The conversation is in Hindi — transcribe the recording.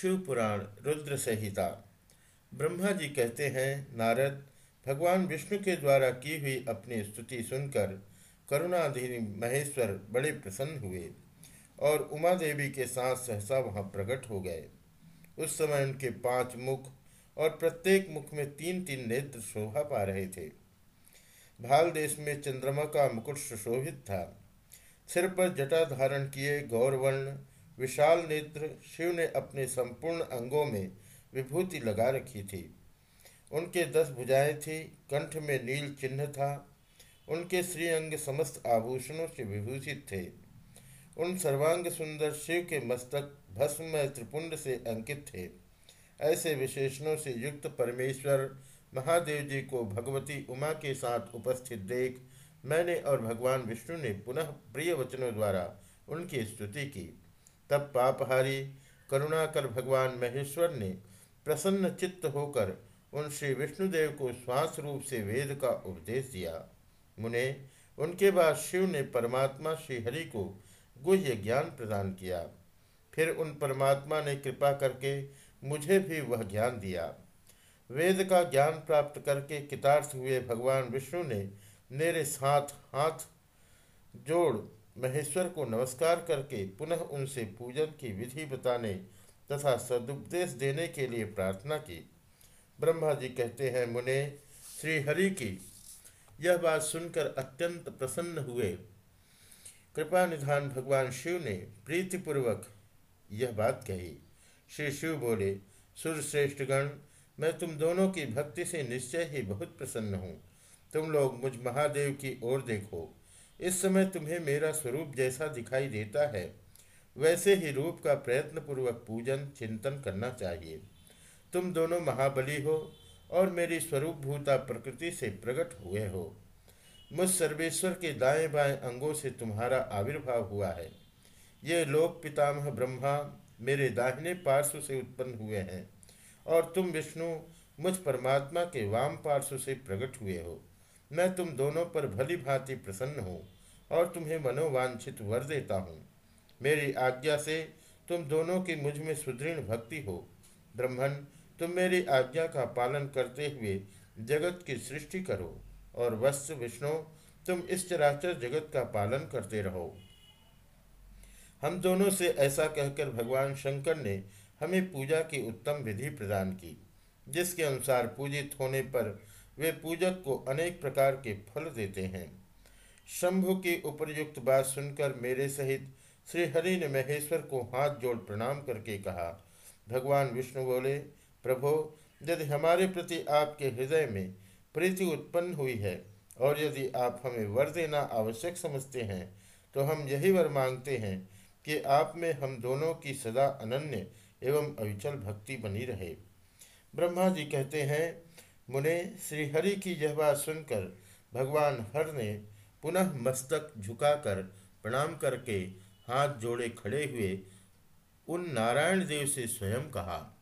शिव पुराण रुद्र संहिता। ब्रह्मा जी कहते हैं, नारद, भगवान विष्णु के द्वारा की हुई अपनी स्तुति सुनकर करुणाधीन महेश्वर बड़े प्रसन्न हुए और उमा देवी के साथ सहसा वहाँ प्रकट हो गए। उस समय उनके पाँच मुख और प्रत्येक मुख में तीन तीन नेत्र शोभा पा रहे थे। भाल देश में चंद्रमा का मुकुट सुशोभित था। सिर पर जटा धारण किए गौरवर्ण विशाल नेत्र शिव ने अपने संपूर्ण अंगों में विभूति लगा रखी थी। उनके दस भुजाएँ थी, कंठ में नील चिन्ह था, उनके श्रीअंग समस्त आभूषणों से विभूषित थे। उन सर्वांग सुंदर शिव के मस्तक भस्म त्रिपुंड से अंकित थे। ऐसे विशेषणों से युक्त परमेश्वर महादेव जी को भगवती उमा के साथ उपस्थित देख मैंने और भगवान विष्णु ने पुनः प्रिय वचनों द्वारा उनकी स्तुति की। तब पापहारी करुणाकर भगवान महेश्वर ने प्रसन्न चित्त होकर उन श्री विष्णुदेव को श्वास रूप से वेद का उपदेश दिया। मुने, उनके बाद शिव ने परमात्मा श्रीहरि को गुह्य ज्ञान प्रदान किया। फिर उन परमात्मा ने कृपा करके मुझे भी वह ज्ञान दिया। वेद का ज्ञान प्राप्त करके कितार्थ हुए भगवान विष्णु ने मेरे साथ हाथ जोड़ महेश्वर को नमस्कार करके पुनः उनसे पूजन की विधि बताने तथा सदुपदेश देने के लिए प्रार्थना की। ब्रह्मा जी कहते हैं, मुने, श्री हरि की यह बात सुनकर अत्यंत प्रसन्न हुए। कृपा निधान भगवान शिव ने प्रीतिपूर्वक यह बात कही। श्री शिव बोले, सुरश्रेष्ठ गण, मैं तुम दोनों की भक्ति से निश्चय ही बहुत प्रसन्न हूँ। तुम लोग मुझ महादेव की ओर देखो। इस समय तुम्हें मेरा स्वरूप जैसा दिखाई देता है। वैसे ही रूप का प्रयत्न पूर्वक पूजन, चिंतन करना चाहिए। तुम दोनों महाबली हो और मेरी स्वरूप भूता प्रकृति से प्रकट हुए हो। मुझ सर्वेश्वर के दाएँ बाएँ अंगों से तुम्हारा आविर्भाव हुआ है। ये लोक पितामह ब्रह्मा मेरे दाहिने पार्श्व से उत्पन्न हुए हैं और तुम विष्णु मुझ परमात्मा के वाम पार्श्व से प्रकट हुए हो। मैं तुम दोनों पर भली भांति प्रसन्न हूँ और तुम्हें मनोवांछित वर देता हूँ। मेरी आज्ञा से तुम दोनों की मुझमें सुदृढ़ भक्ति हो। ब्रह्मण तुम मेरी आज्ञा का पालन करते हुए जगत की सृष्टि करो और वत्स विष्णु, तुम इस चराचर जगत का पालन करते रहो। हम दोनों से ऐसा कहकर भगवान शंकर ने हमें पूजा की उत्तम विधि प्रदान की, जिसके अनुसार पूजित होने पर वे पूजक को अनेक प्रकार के फल देते हैं। शंभु की उपरयुक्त बात सुनकर मेरे सहित श्री हरि ने महेश्वर को हाथ जोड़ प्रणाम करके कहा, भगवान विष्णु बोले, प्रभो, यदि हमारे प्रति आपके हृदय में प्रीति उत्पन्न हुई है और यदि आप हमें वर देना आवश्यक समझते हैं तो हम यही वर मांगते हैं कि आप में हम दोनों की सदा अनन्य एवं अविचल भक्ति बनी रहे। ब्रह्मा जी कहते हैं मुने श्रीहरि की यह बात सुनकर भगवान हर ने पुनः मस्तक झुकाकर प्रणाम करके हाथ जोड़े खड़े हुए। उन नारायण देव से स्वयं कहा